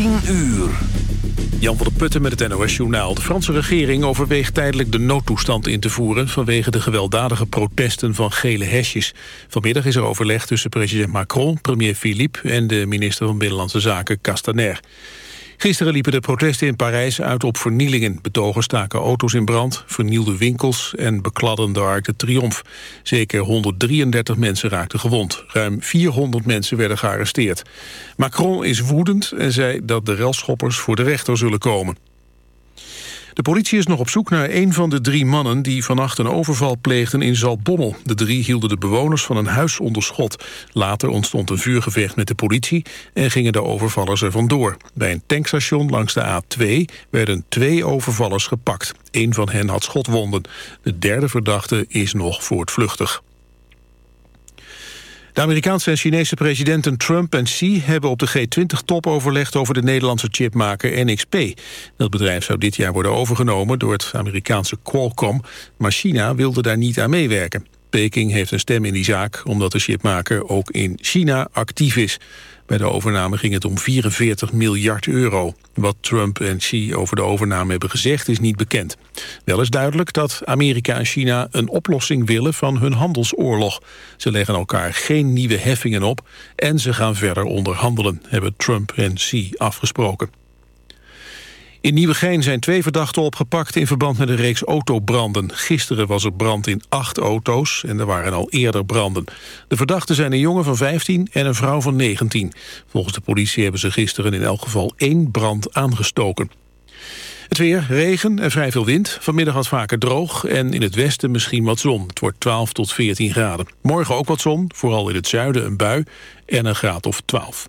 10 uur. Jan van der Putten met het NOS-journaal. De Franse regering overweegt tijdelijk de noodtoestand in te voeren... vanwege de gewelddadige protesten van gele hesjes. Vanmiddag is er overleg tussen president Macron, premier Philippe... en de minister van Binnenlandse Zaken Castaner. Gisteren liepen de protesten in Parijs uit op vernielingen. Betogers staken auto's in brand, vernielden winkels en bekladden de Arc de Triomphe. Zeker 133 mensen raakten gewond. Ruim 400 mensen werden gearresteerd. Macron is woedend en zei dat de relschoppers voor de rechter zullen komen. De politie is nog op zoek naar een van de drie mannen... die vannacht een overval pleegden in Zaltbommel. De drie hielden de bewoners van een huis onder schot. Later ontstond een vuurgevecht met de politie... en gingen de overvallers er vandoor. Bij een tankstation langs de A2 werden twee overvallers gepakt. Een van hen had schotwonden. De derde verdachte is nog voortvluchtig. De Amerikaanse en Chinese presidenten Trump en Xi hebben op de G20-top overlegd over de Nederlandse chipmaker NXP. Dat bedrijf zou dit jaar worden overgenomen door het Amerikaanse Qualcomm, maar China wilde daar niet aan meewerken. Peking heeft een stem in die zaak omdat de chipmaker ook in China actief is. Bij de overname ging het om 44 miljard euro. Wat Trump en Xi over de overname hebben gezegd is niet bekend. Wel is duidelijk dat Amerika en China een oplossing willen van hun handelsoorlog. Ze leggen elkaar geen nieuwe heffingen op en ze gaan verder onderhandelen, hebben Trump en Xi afgesproken. In Nieuwegein zijn twee verdachten opgepakt in verband met een reeks autobranden. Gisteren was er brand in acht auto's en er waren al eerder branden. De verdachten zijn een jongen van 15 en een vrouw van 19. Volgens de politie hebben ze gisteren in elk geval één brand aangestoken. Het weer, regen en vrij veel wind. Vanmiddag wat vaker droog en in het westen misschien wat zon. Het wordt 12 tot 14 graden. Morgen ook wat zon, vooral in het zuiden een bui en een graad of 12.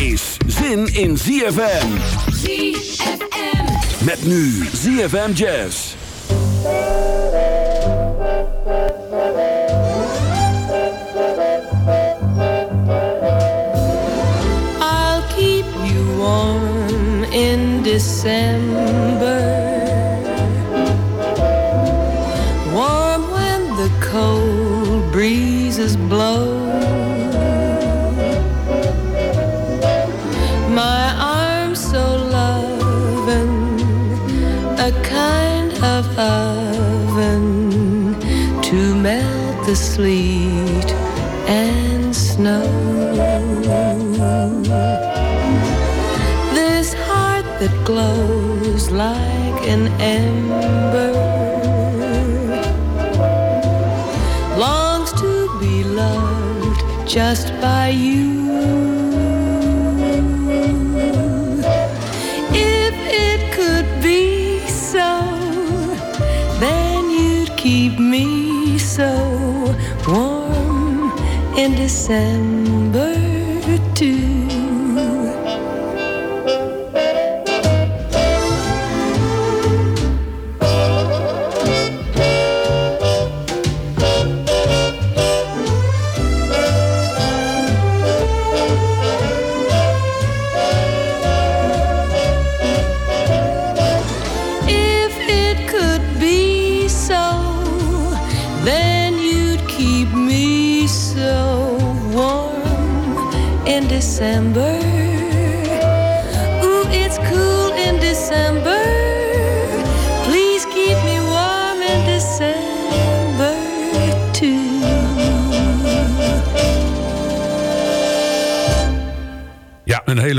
is zin in ZFM. ZFM. Met nu ZFM Jazz. in December. Warm when the cold breezes blow. The sleet and snow. This heart that glows like an ember longs to be loved just by you. If it could be so, then you'd keep me in December too.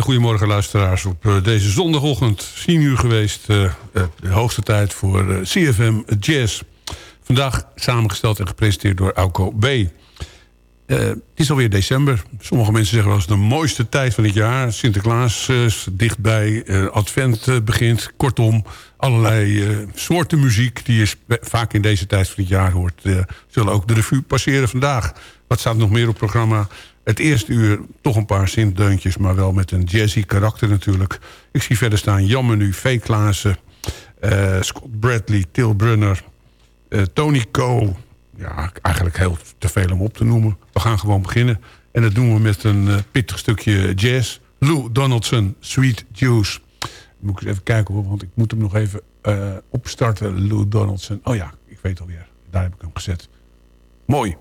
Hele goede morgen luisteraars op eh, deze zondagochtend. 10 uur geweest, eh, eh, de hoogste tijd voor CFM Jazz. Vandaag samengesteld en gepresenteerd door Auko B. Eh, het is alweer december. Sommige mensen zeggen wel eens de mooiste tijd van het jaar. Sinterklaas is dichtbij, advent begint. Kortom, allerlei soorten muziek die je vaak in deze tijd van het jaar hoort... zullen ook de revue passeren vandaag. Wat staat nog meer op programma? Het eerste uur toch een paar sintdeuntjes... maar wel met een jazzy karakter natuurlijk. Ik zie verder staan Jan Menu, V. Klaassen... eh, Scott Bradley, Til Brunner... eh, Tony Cole. Ja, eigenlijk heel te veel om op te noemen. We gaan gewoon beginnen. En dat doen we met een eh, pittig stukje jazz. Lou Donaldson, Sweet Juice. Moet ik eens even kijken, want ik moet hem nog even opstarten. Lou Donaldson. Oh ja, ik weet alweer. Daar heb ik hem gezet. Mooi.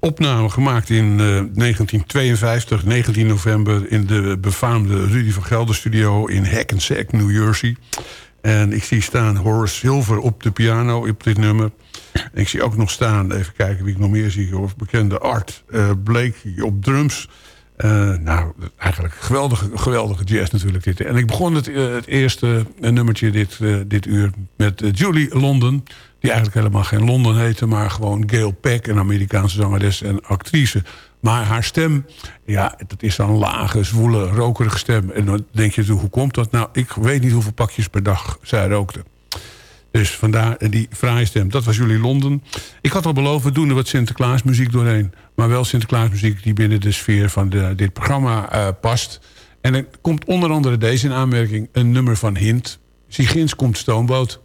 Opname gemaakt in eh, 1952, 19 november... in de befaamde Rudy van Gelder studio in Hackensack, New Jersey. En ik zie staan Horace Silver op de piano op dit nummer. Ik zie ook nog staan, even kijken wie ik nog meer zie... hoor, bekende Art uh, Blake op drums... Uh, nou, eigenlijk geweldige, geweldige jazz natuurlijk dit. En ik begon het, uh, het eerste nummertje dit, dit uur met Julie London. Die eigenlijk helemaal geen London heette, maar gewoon Gail Peck, een Amerikaanse zangeres en actrice. Maar haar stem, ja, dat is een lage, zwoele, rokerige stem. En dan denk je, hoe komt dat? Nou, ik weet niet hoeveel pakjes per dag zij rookte. Dus vandaar die fraaie stem. Dat was jullie Londen. Ik had al beloofd, we doen er wat Sinterklaasmuziek doorheen. Maar wel Sinterklaasmuziek die binnen de sfeer van de, dit programma uh, past. En er komt onder andere deze in aanmerking. Een nummer van Hint. Sigins komt stoomboot.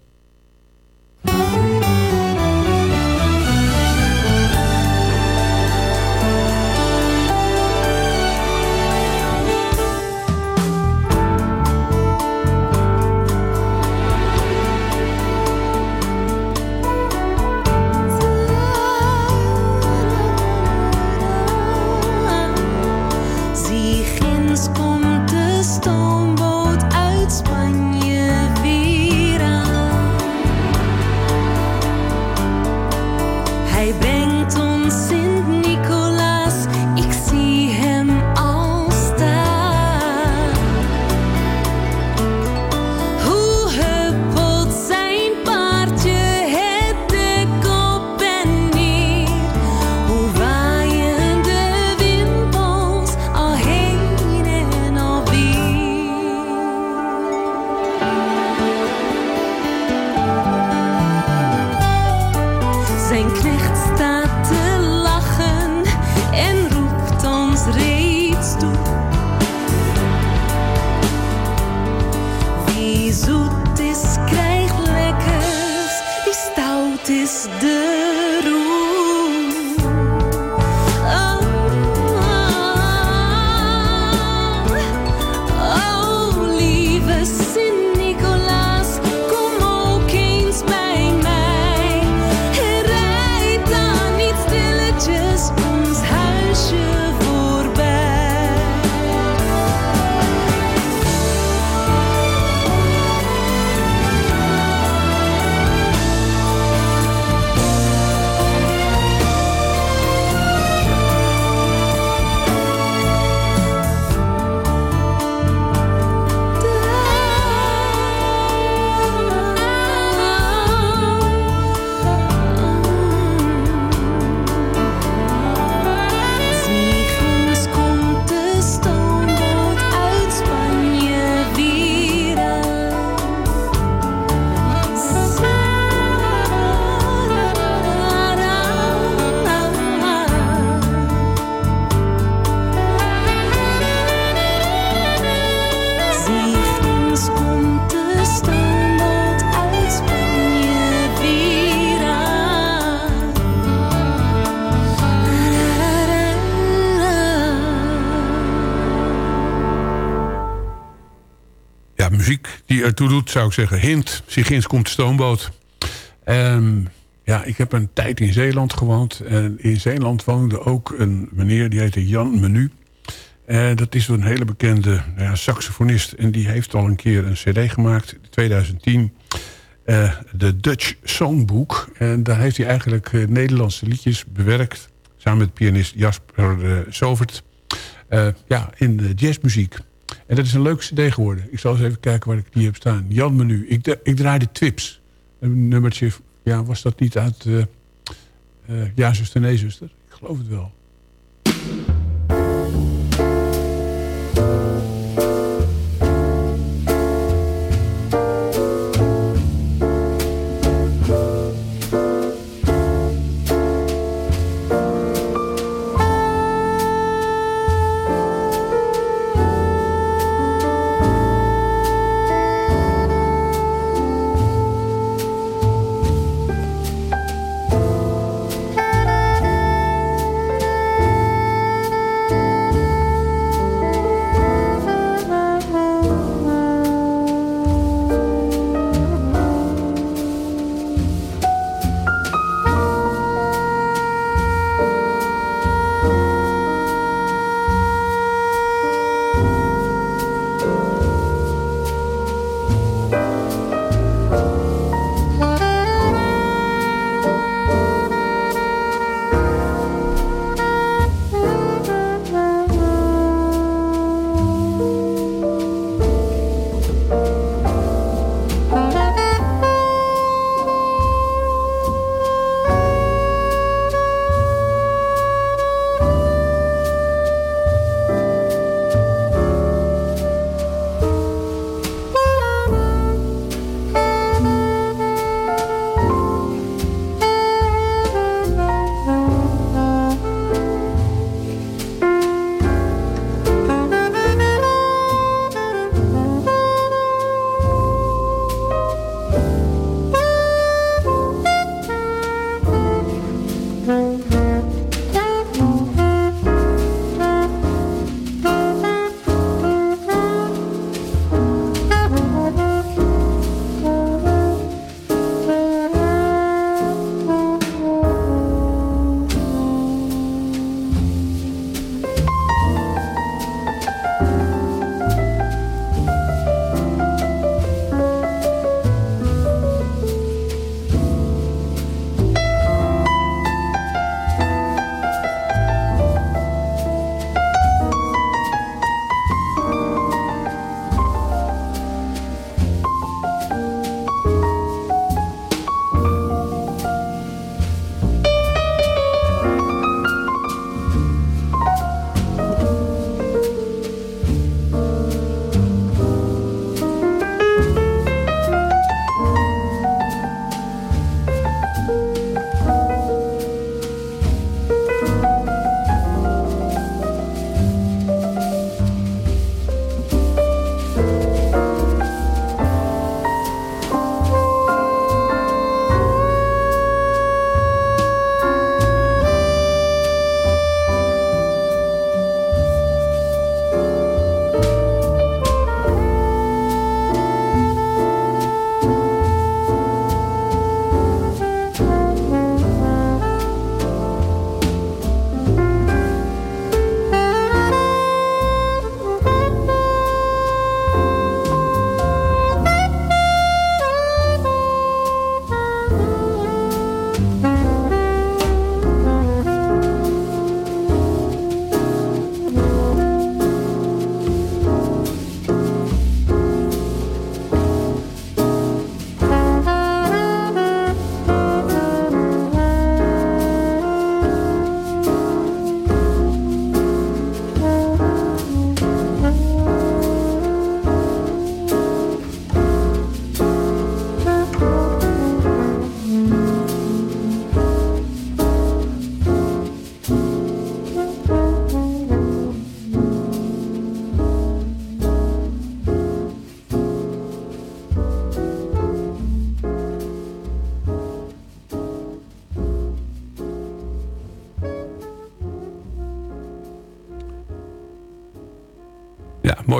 Zou ik zeggen... hint, Sigins komt de stoomboot. Um, ja, ik heb een tijd in Zeeland gewoond. En in Zeeland woonde ook een meneer, die heette Jan Menu. En dat is een hele bekende nou ja, saxofonist. En die heeft al een keer een cd gemaakt, in 2010... Uh, de Dutch Songbook. En daar heeft hij eigenlijk uh, Nederlandse liedjes bewerkt... samen met pianist Jasper Sovert... ja, in jazzmuziek. En dat is een leuke cd geworden. Ik zal eens even kijken waar ik die heb staan. Jan Menu. Ik, ik draai de Twips. Een nummertje. Ja, was dat niet uit... Uh, uh, ja, zuster, nee, zuster. Ik geloof het wel.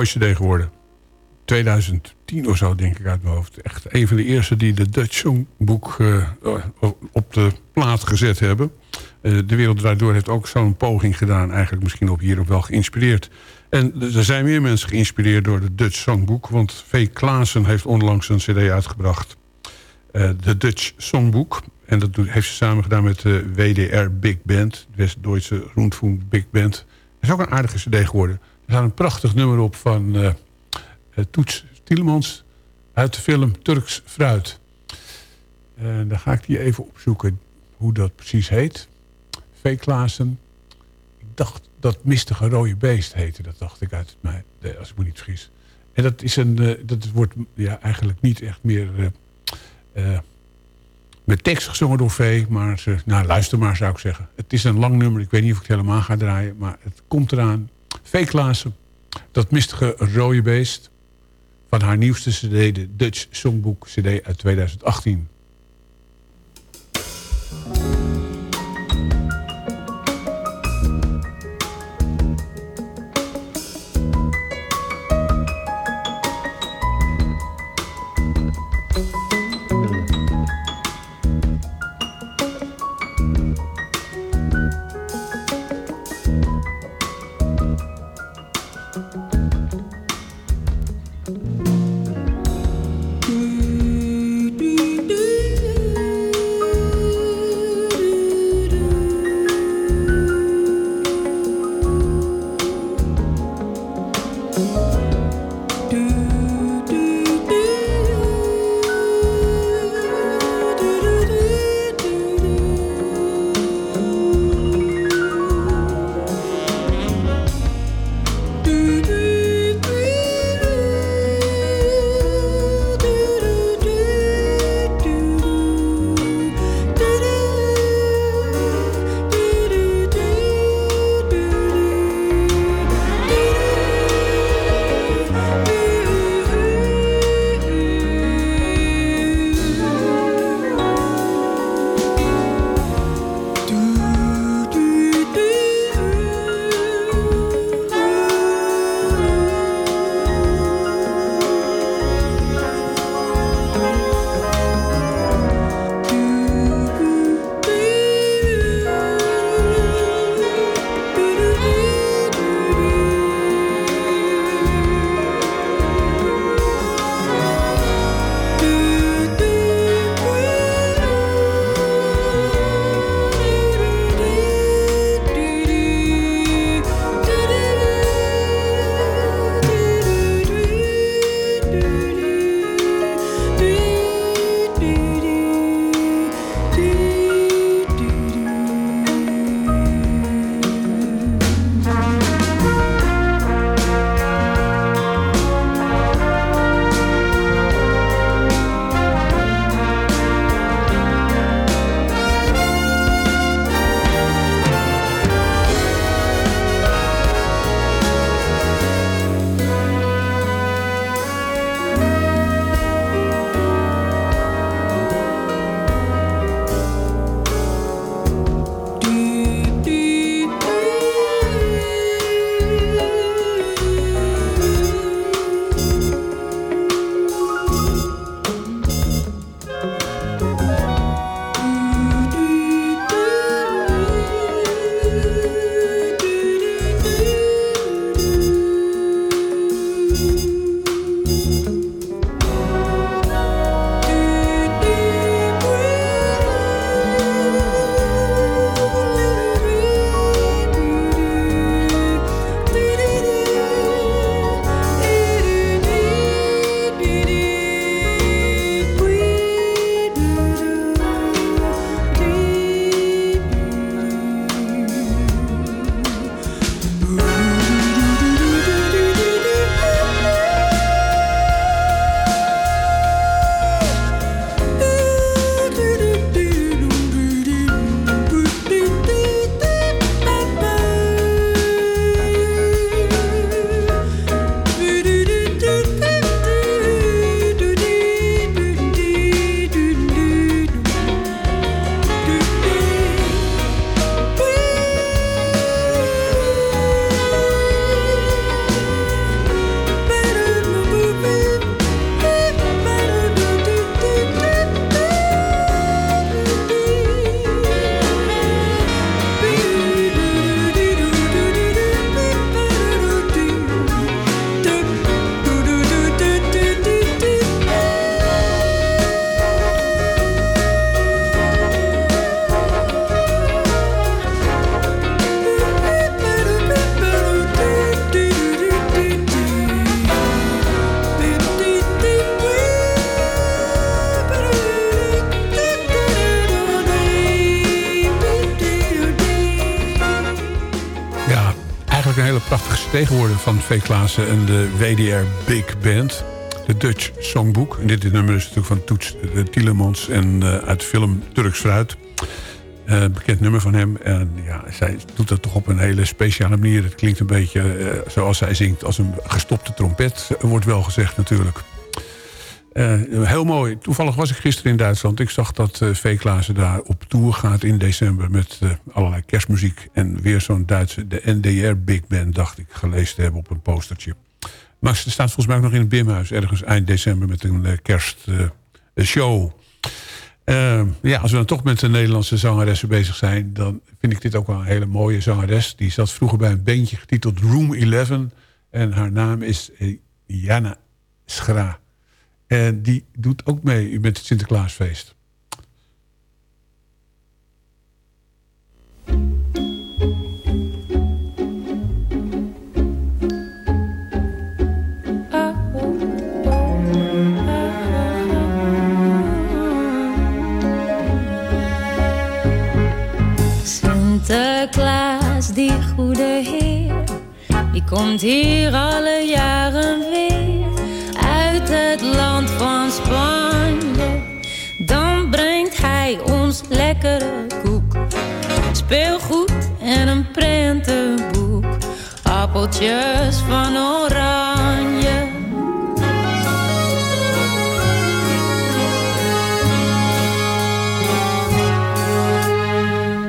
Mooie cd geworden. 2010 of zo, denk ik uit mijn hoofd. Echt een van de eerste die de Dutch Songboek op de plaat gezet hebben. De Wereld Draait Door heeft ook zo'n poging gedaan. Eigenlijk misschien ook hierop wel geïnspireerd. En er zijn meer mensen geïnspireerd door de Dutch Songboek. Want V. Klaassen heeft onlangs een cd uitgebracht. De Dutch Songboek. En dat heeft ze samen gedaan met de WDR Big Band. West-Duitse Rundfunk Big Band. Dat is ook een aardige cd geworden. Er staat een prachtig nummer op van eh, eh, Toets Tielemans. Uit de film Turks Fruit. En dan ga ik die even opzoeken hoe dat precies heet. V. Ik dacht dat Mistige Rode Beest heette. Dat dacht ik uit mij, als ik me niet vergis. En dat, is een, eh, dat wordt ja, eigenlijk niet echt meer met tekst gezongen door V. Maar nou, luister maar zou ik zeggen. Het is een lang nummer. Ik weet niet of ik het helemaal ga draaien. Maar het komt eraan. V. Klaassen. Dat Mistige Rode Beest. Van haar nieuwste cd. De Dutch Songbook cd uit 2018. Geworden van V. Klaassen en de WDR Big Band. De Dutch Songbook. En dit nummer is natuurlijk van Toets Tielemans en uh, uit film Turks Fruit. Uh, bekend nummer van hem. En ja, zij doet dat toch op een hele speciale manier. Het klinkt een beetje uh, zoals zij zingt als een gestopte trompet. Wordt wel gezegd natuurlijk. Uh, heel mooi. Toevallig was ik gisteren in Duitsland. Ik zag dat uh, V. Klaassen daar op tour gaat in december... met uh, allerlei kerstmuziek. En weer zo'n Duitse, de NDR Big Band... dacht ik gelezen te hebben op een postertje. Maar ze staat volgens mij ook nog in het Bimhuis... ergens eind december met een kerstshow. ja, als we dan toch met de Nederlandse zangeressen bezig zijn... dan vind ik dit ook wel een hele mooie zangeres. Die zat vroeger bij een bandje getiteld Room 11. En haar naam is Jana Schra. En die doet ook mee met het Sinterklaasfeest. Sinterklaas, die goede heer, die komt hier alle jaren lekkere koek, speelgoed en een prentenboek, appeltjes van oranje.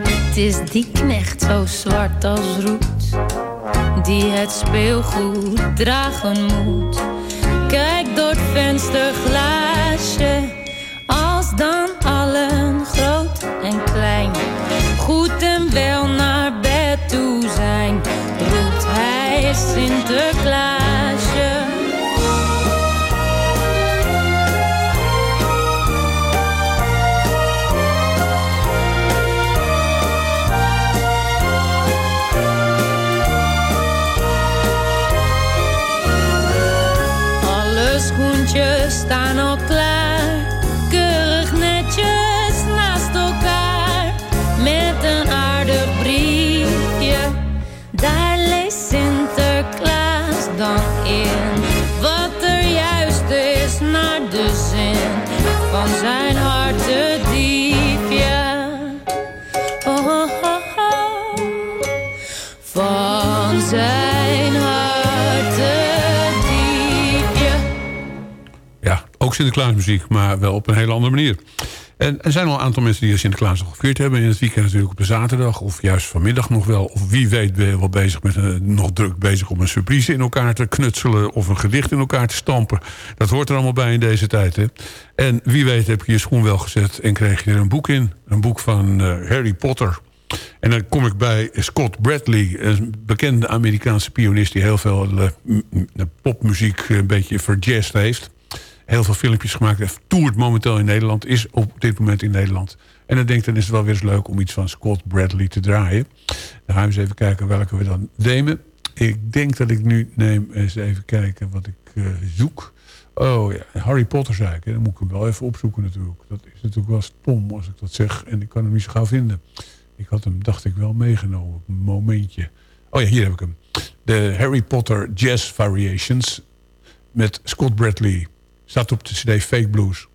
Het is die knecht zo zwart als roet, die het speelgoed dragen moet. Kijk door het vensterglaasje, Sinterklaasje. Alle schoentjes staan al van zijn hartediefje. Oh, oh, oh, oh. Van zijn hartediefje. Ja, ook Sinterklaasmuziek, maar wel op een hele andere manier. En er zijn al een aantal mensen die Sinterklaas al gevierd hebben. In het weekend natuurlijk op de zaterdag. Of juist vanmiddag nog wel. Of wie weet ben je wel bezig met een, nog druk bezig om een surprise in elkaar te knutselen. Of een gedicht in elkaar te stampen. Dat hoort er allemaal bij in deze tijd. Hè? En wie weet heb je je schoen wel gezet en kreeg je er een boek in. Een boek van uh, Harry Potter. En dan kom ik bij Scott Bradley, een bekende Amerikaanse pianist... die heel veel uh, popmuziek een beetje verjazzed heeft. Heel veel filmpjes gemaakt. Hij toert momenteel in Nederland. Is op dit moment in Nederland. En dan denk ik, dan is het wel weer eens leuk om iets van Scott Bradley te draaien. Dan gaan we eens even kijken welke we dan nemen. Ik denk dat ik nu neem eens even kijken wat ik uh, zoek. Oh ja, Harry Potter zei ik. Dan moet ik hem wel even opzoeken natuurlijk. Dat is natuurlijk wel stom als ik dat zeg. En ik kan hem niet zo gauw vinden. Ik had hem, dacht ik, wel meegenomen op een momentje. Oh ja, hier heb ik hem. De Harry Potter Jazz Variations met Scott Bradley. Staat op de cd Fake Blues.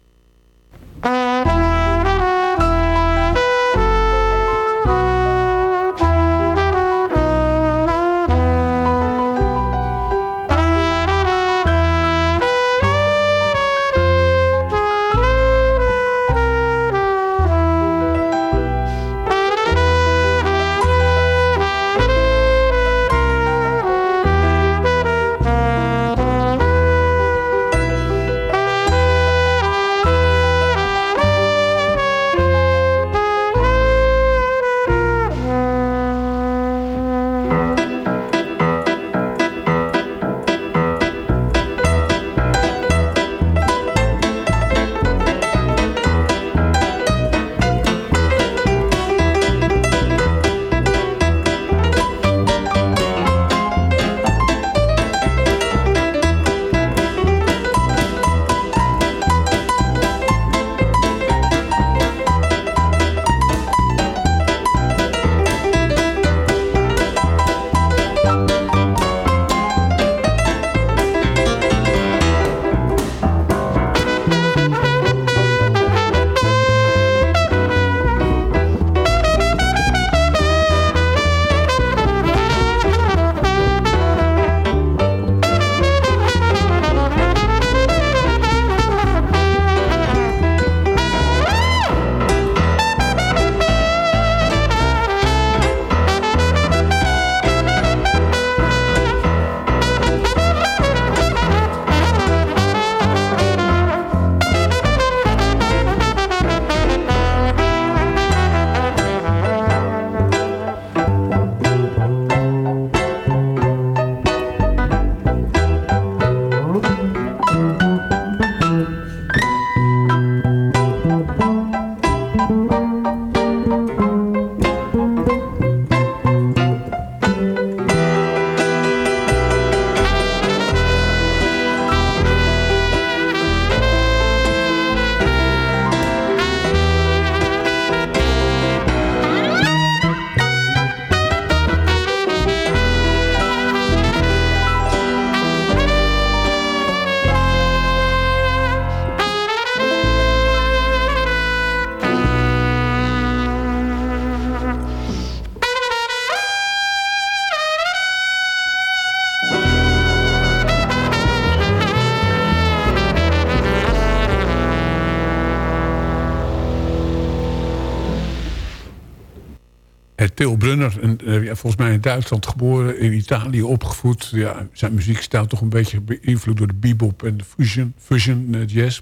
Theo Brunner, een, eh, volgens mij in Duitsland geboren, in Italië opgevoed. Ja, zijn muziek staat toch een beetje beïnvloed door de bebop en de fusion, fusion eh, jazz.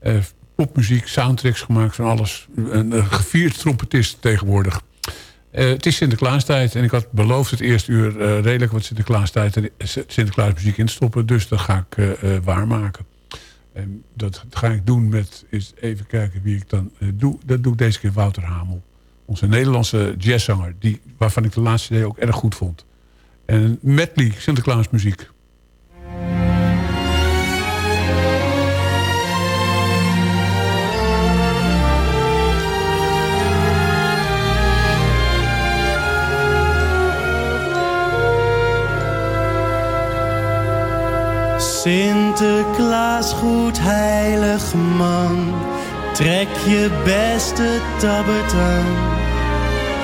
Eh, popmuziek, soundtracks gemaakt van alles. Een, gevierd trompetist tegenwoordig. Eh, het is Sinterklaastijd en ik had beloofd het eerste uur eh, redelijk wat Sinterklaastijd en Sinterklaasmuziek in te stoppen. Dus dat ga ik eh, eh, waarmaken. En dat ga ik doen met, is even kijken wie ik dan eh, doe. Dat doe ik deze keer Wouter Hamel. Onze Nederlandse jazzzanger, die, waarvan ik de laatste idee ook erg goed vond. En medley Sinterklaasmuziek. Sinterklaas, goed heilig man, trek je beste tabbert aan.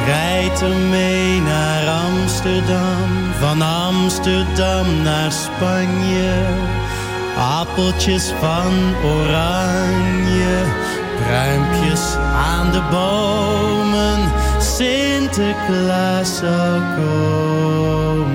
Rijd er mee naar Amsterdam, van Amsterdam naar Spanje. Appeltjes van oranje, pruimpjes aan de bomen. Sinterklaas zou komen.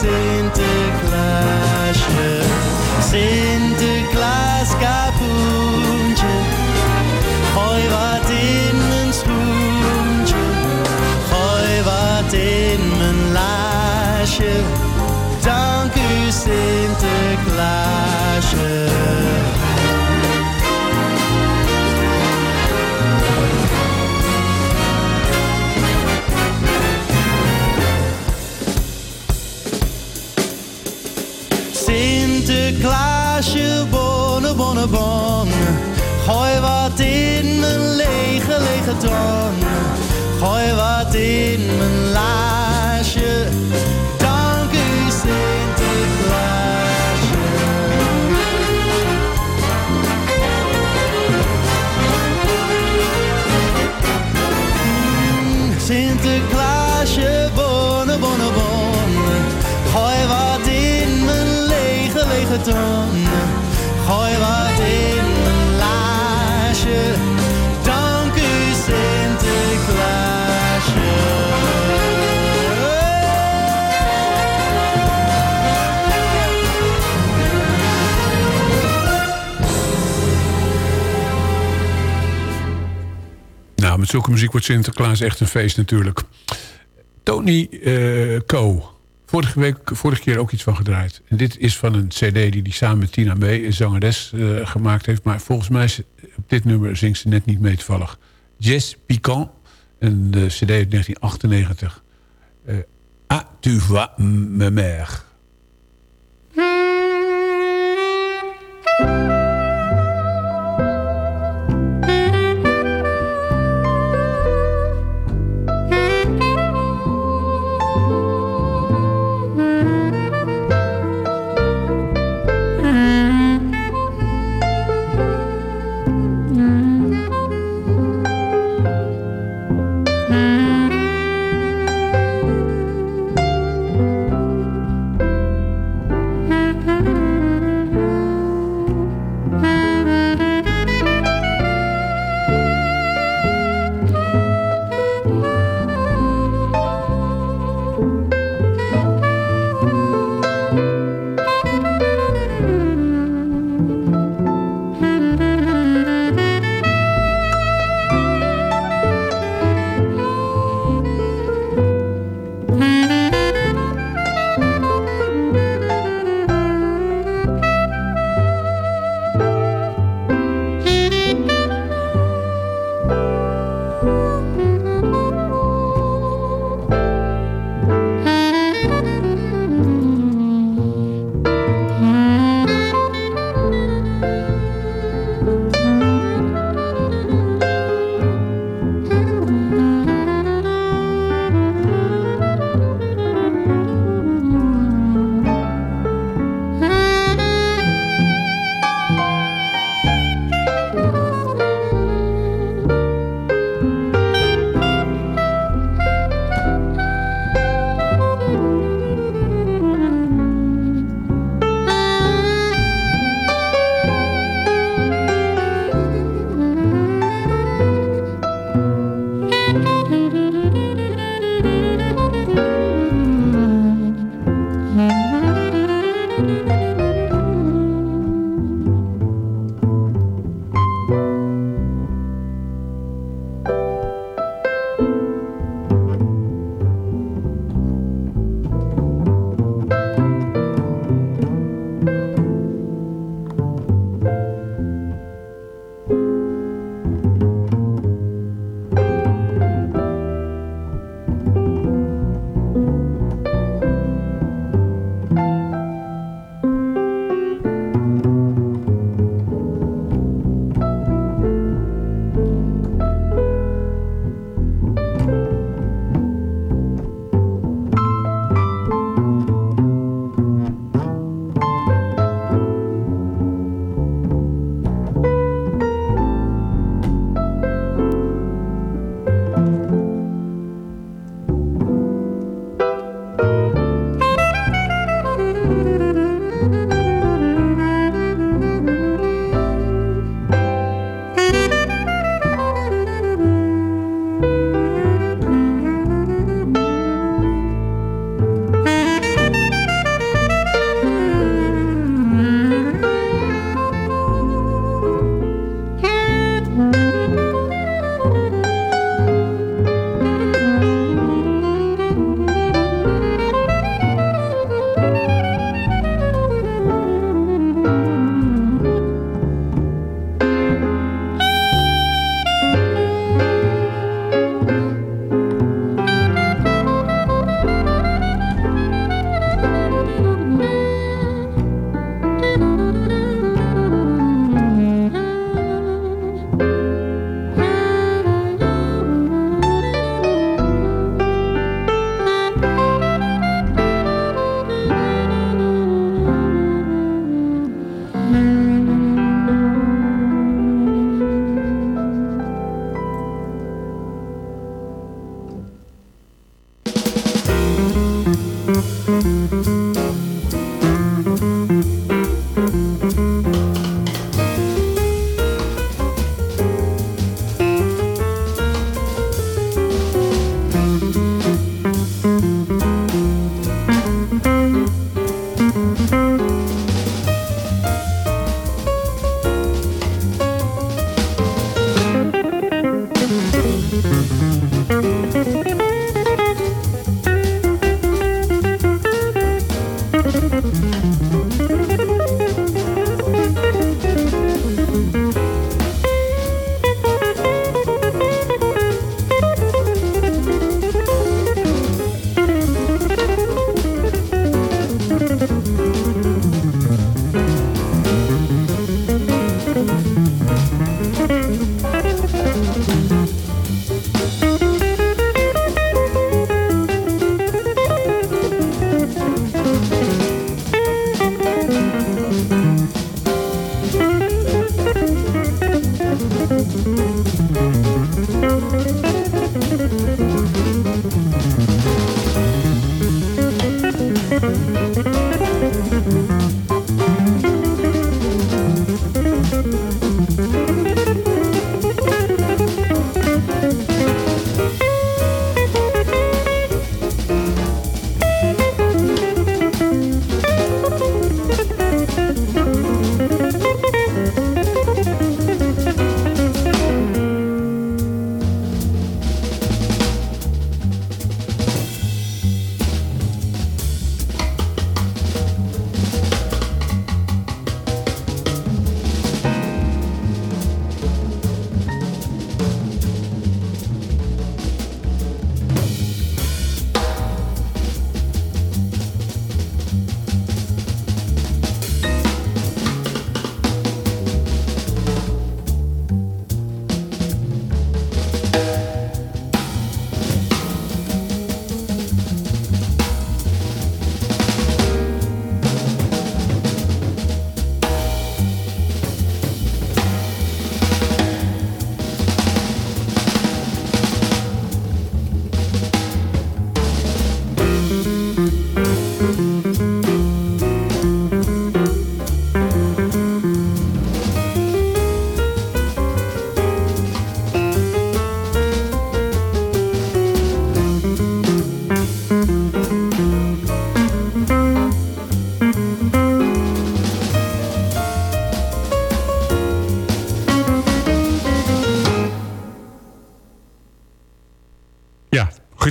Sinterklaasje, Sinterklaas kapoentje, gooi wat in mijn schoentje, gooi wat in mijn laasje. Dank u Sinterklaasje. Met zulke muziek wordt Sinterklaas echt een feest natuurlijk. Tony eh Co. Vorige, week, vorige keer ook iets van gedraaid. En dit is van een cd die hij samen met Tina May, een zangeres, eh, gemaakt heeft. Maar volgens mij op dit nummer zingt ze net niet mee toevallig. Jazz Piquant. Een de cd uit 1998. Eh ah, tu vois ma mère.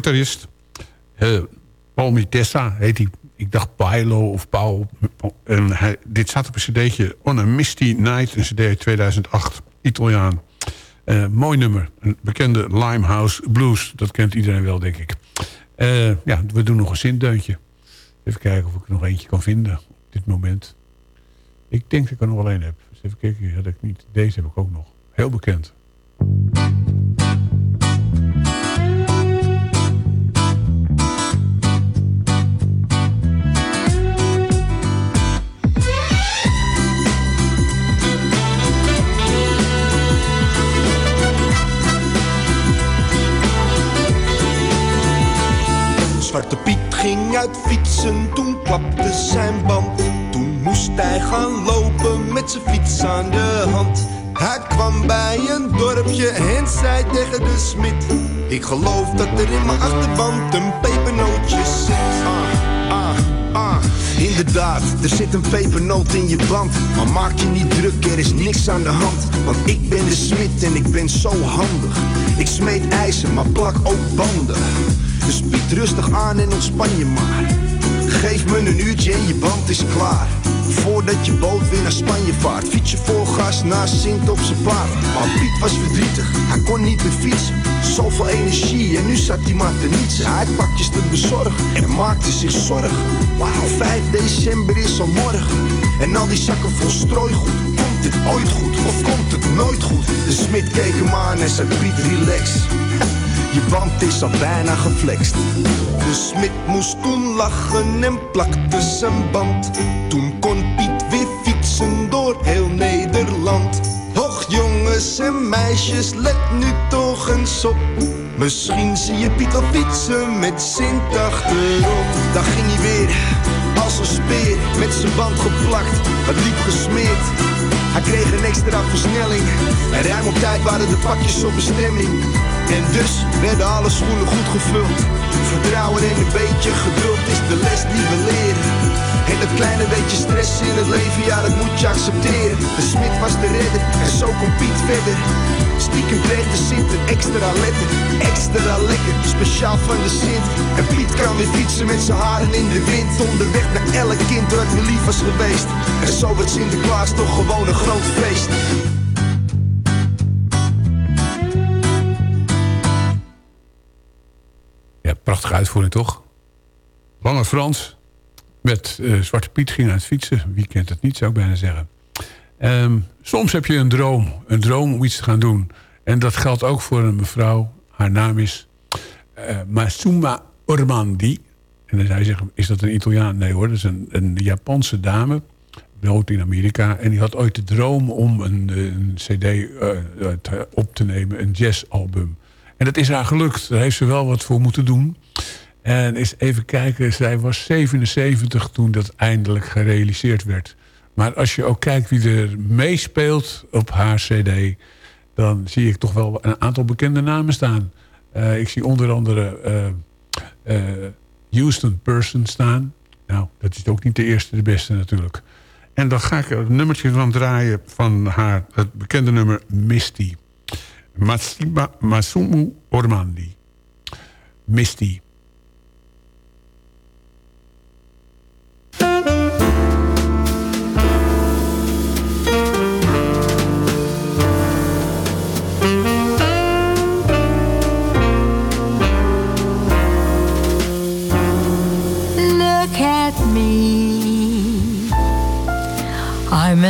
Gitarist. Uh, Paul Mitessa heet hij. Ik dacht Paolo of Paul. En dit staat op een cd'tje On a Misty Night, een cd uit 2008. Italiaan. Uh, mooi nummer. Een bekende Limehouse Blues. Dat kent iedereen wel, denk ik. Uh, ja, we doen nog een zindeuntje. Even kijken of ik er nog eentje kan vinden op dit moment. Ik denk dat ik er nog wel één heb. Even kijken, had ik niet. Deze heb ik ook nog. Heel bekend. Zwarte Piet ging uit fietsen, toen klapte zijn band. Toen moest hij gaan lopen met zijn fiets aan de hand. Hij kwam bij een dorpje en zei tegen de smid. Ik geloof dat er in mijn achterband een pepernootje zit. Ah, ah, ah. Inderdaad, er zit een pepernoot in je band. Maar maak je niet druk, er is niks aan de hand. Want ik ben de smid en ik ben zo handig. Ik smeet ijzer, maar plak ook banden. Dus bied rustig aan en ontspan je maar. Geef me een uurtje en je band is klaar. Voordat je boot weer naar Spanje vaart. Fiets je vol gas naar Sint op zijn paard. Maar Piet was verdrietig, hij kon niet meer fietsen. Zoveel energie en nu zat hij maar te nietsen. Hij pakjes te bezorgen en maakte zich zorgen. Wauw, 5 december is al morgen. En al die zakken vol strooigoed. Komt het ooit goed of komt het nooit goed? De smid keek hem aan en zei Piet relax. Je band is al bijna geflext. De smid moest toen lachen en plakte zijn band. Toen kon Piet weer fietsen door heel Nederland. Och jongens en meisjes, let nu toch eens op. Misschien zie je Piet al fietsen met Sint achterop. Dan ging hij weer als een speer met zijn band geplakt. Het liep gesmeerd. Hij kreeg een extra versnelling. En ruim op tijd waren de pakjes op bestemming. En dus werden alle schoenen goed gevuld. Vertrouwen en een beetje geduld is de les die we leren. En dat kleine beetje stress in het leven, ja dat moet je accepteren. De smid was de redder en zo komt Piet verder. Stiekem kreeg de Sint een extra letter, extra lekker, speciaal van de Sint. En Piet kan weer fietsen met zijn haren in de wind. Onderweg naar elk kind dat me lief was geweest. En zo wordt Sinterklaas toch gewoon een groot feest. Ja, prachtige uitvoering toch? Lange Frans met uh, Zwarte Piet ging aan het fietsen. Wie kent het niet, zou ik bijna zeggen. Um, soms heb je een droom. Een droom om iets te gaan doen. En dat geldt ook voor een mevrouw. Haar naam is uh, Masuma Ormandi. En dan zou zeggen, is dat een Italiaan? Nee hoor, dat is een, een Japanse dame. Woont in Amerika. En die had ooit de droom om een, cd uh, op te nemen. Een jazzalbum. En dat is haar gelukt. Daar heeft ze wel wat voor moeten doen. En eens even kijken, zij was 77 toen dat eindelijk gerealiseerd werd. Maar als je ook kijkt wie er meespeelt op haar cd... dan zie ik toch wel een aantal bekende namen staan. Uh, ik zie onder andere uh, uh, Houston Person staan. Nou, dat is ook niet de eerste, de beste natuurlijk. En dan ga ik een nummertje van draaien van haar, het bekende nummer Misty. Masumu Ormandi. Misty.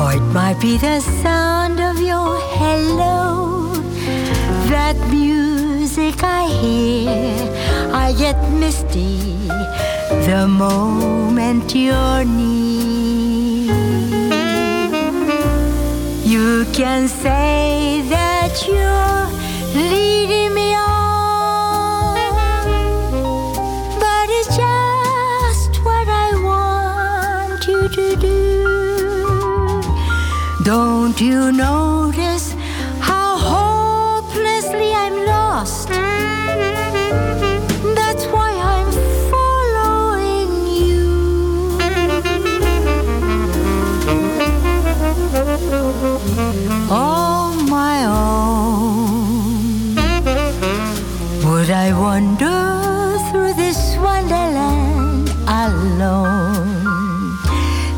Or it might be the sound of your hello. That music I hear, I get misty the moment you're near. You can say that you're leading Don't you notice how hopelessly I'm lost? That's why I'm following you. On my own, would I wander through this wonderland alone?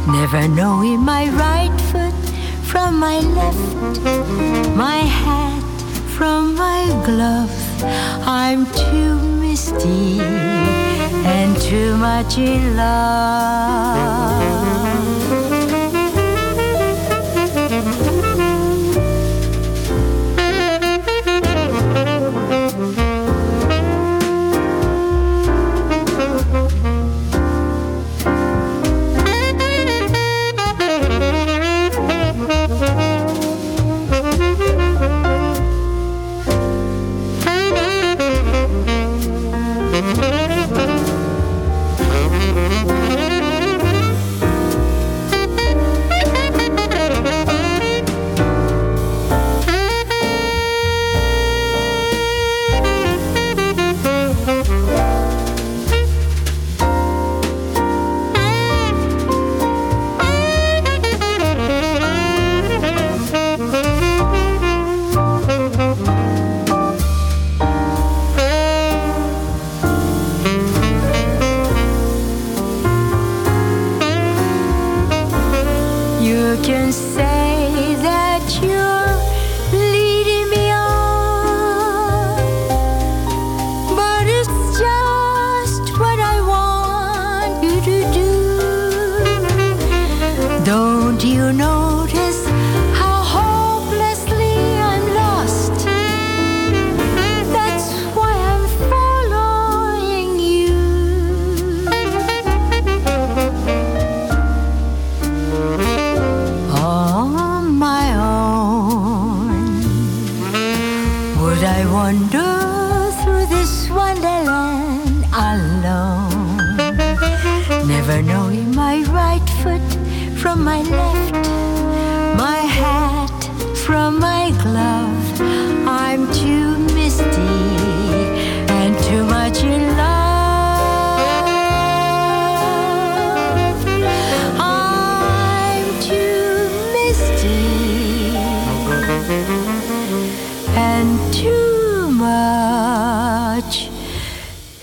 Never knowing my right my left, my hat from my glove. I'm too misty and too much in love.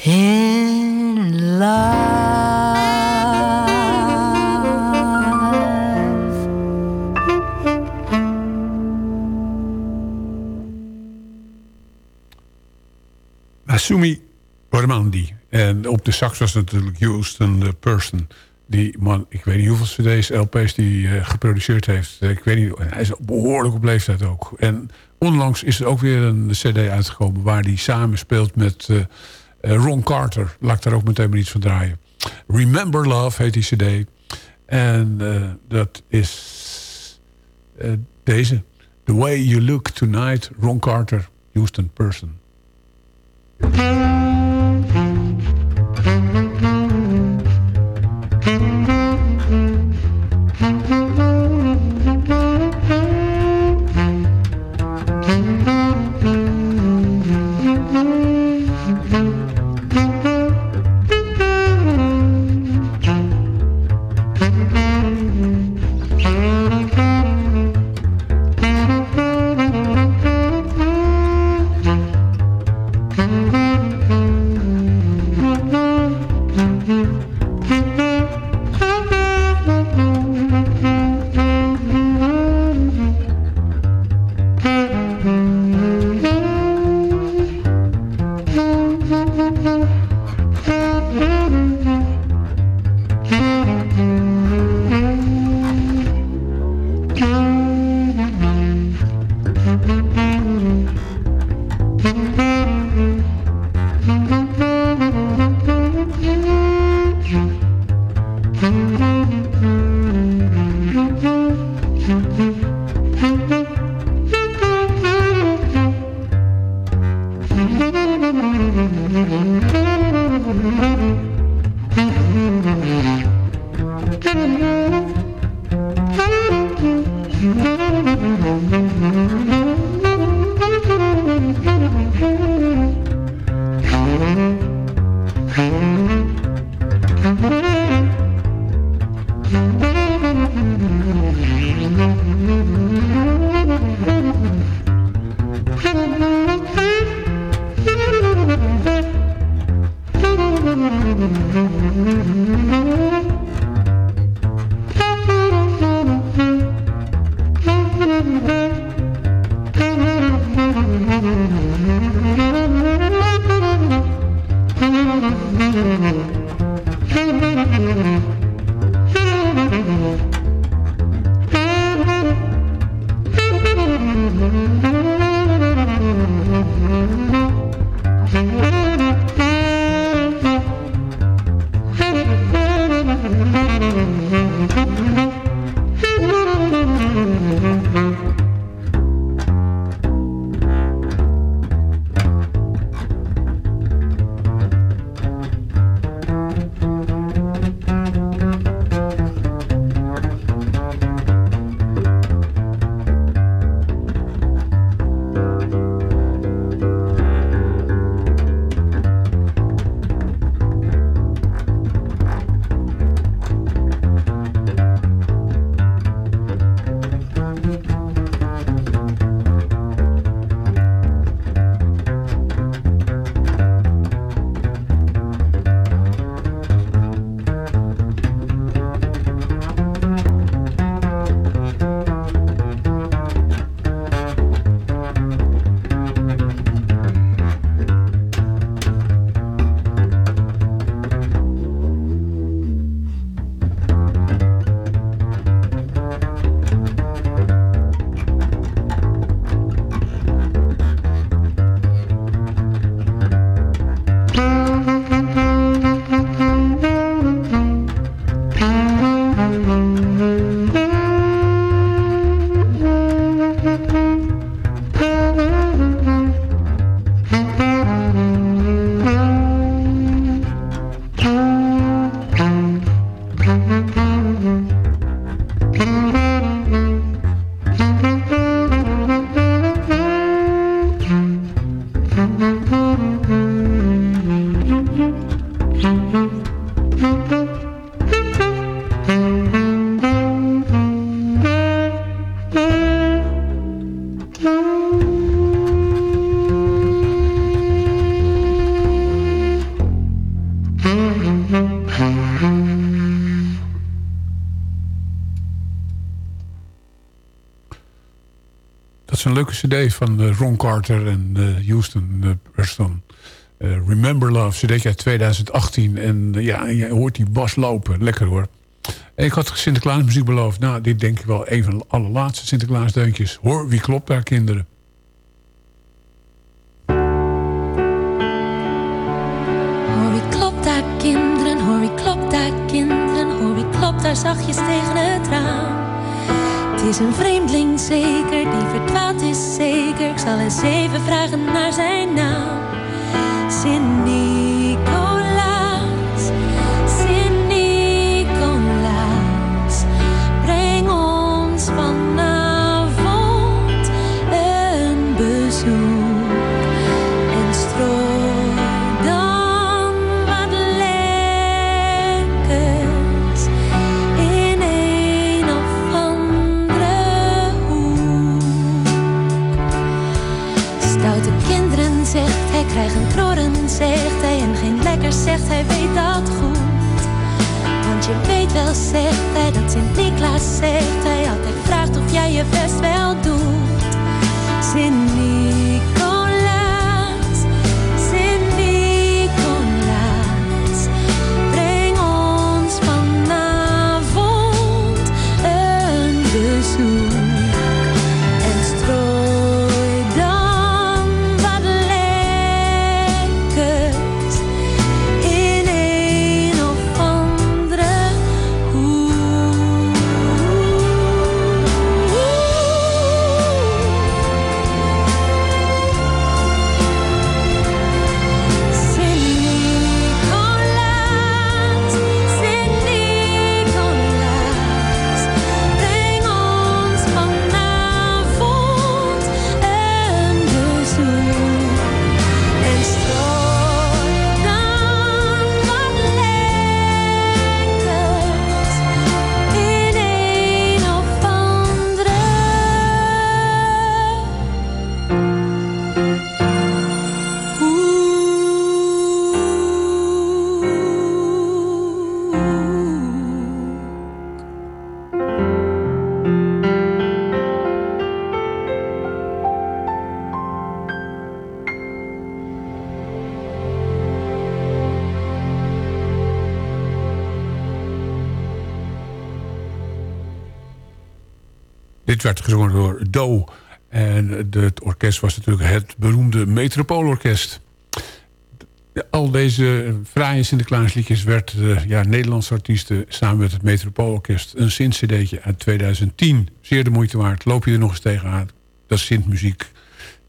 In love. Masumi Ormandi. En op de sax was natuurlijk Houston Person. Die man, ik weet niet hoeveel cd's, LP's die eh, geproduceerd heeft. Ik weet niet, hij is behoorlijk op leeftijd ook. En onlangs is er ook weer een cd uitgekomen... waar hij samen speelt met eh, Ron Carter. Laat ik daar ook meteen maar iets van draaien. Remember Love heet die cd. En eh, dat is eh, deze. The Way You Look Tonight, Ron Carter, Houston Person. Cd van eh, Ron Carter en eh, Houston uh, Preston. Eh, Remember Love, cd uit 2018. En eh, ja, je hoort die bas lopen. Lekker hoor. Ik had Sinterklaas muziek beloofd. Nou, dit denk ik wel een van de allerlaatste Sinterklaas deuntjes. Hoor, wie klopt daar, kinderen? Een vreemdeling zeker, die verdwaald is zeker. Ik zal eens even vragen naar zijn naam. Sint-Nicolaas, zegt hij en geen lekkers zegt hij weet dat goed. Want je weet wel, zegt hij, dat Sint-Niklaas zegt hij altijd vraagt of jij je best wel doet. Sint-Nicolaas, Gezongen door Do. En de- het orkest was natuurlijk het beroemde Metropoolorkest. De- Al deze fraaie Sinterklaasliedjes werd ja, Nederlandse artiesten... samen met het Metropoolorkest een Sint-cd'tje uit 2010. Zeer de moeite waard. Loop je er nog eens tegenaan. Dat is Sint-muziek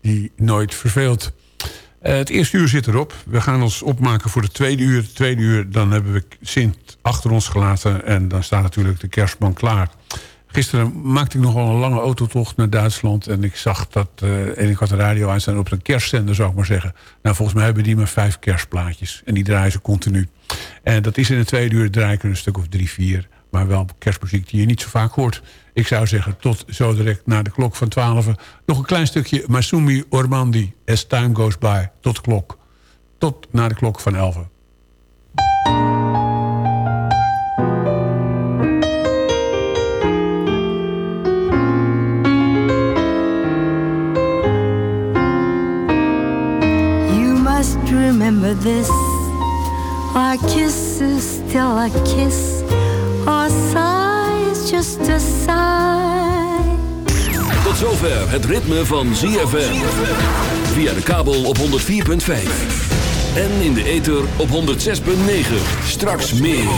die nooit verveelt. Eh, het eerste uur zit erop. We gaan ons opmaken voor het tweede uur. Het tweede uur, dan hebben we Sint achter ons gelaten. En dan staat natuurlijk de kerstman klaar. Gisteren maakte ik nogal een lange autotocht naar Duitsland. En ik zag dat, eh, en ik had de radio aan staan op een kerstzender, zou ik maar zeggen. Nou, volgens mij hebben die maar vijf kerstplaatjes. En die draaien ze continu. En dat is in het tweede uur draai ik een stuk of drie, vier. Maar wel kerstmuziek die je niet zo vaak hoort. Ik zou zeggen, tot zo direct na de klok van 12. Nog een klein stukje Masumi Ormandi. As time goes by. Tot klok. Tot na de klok van 11. Remember this. Our kiss is still a kiss. Our sigh is just a sigh. Tot zover het ritme van ZFM. Via de kabel op 104.5. En in de ether op 106.9. Straks meer.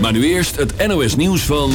Maar nu eerst het NOS nieuws van...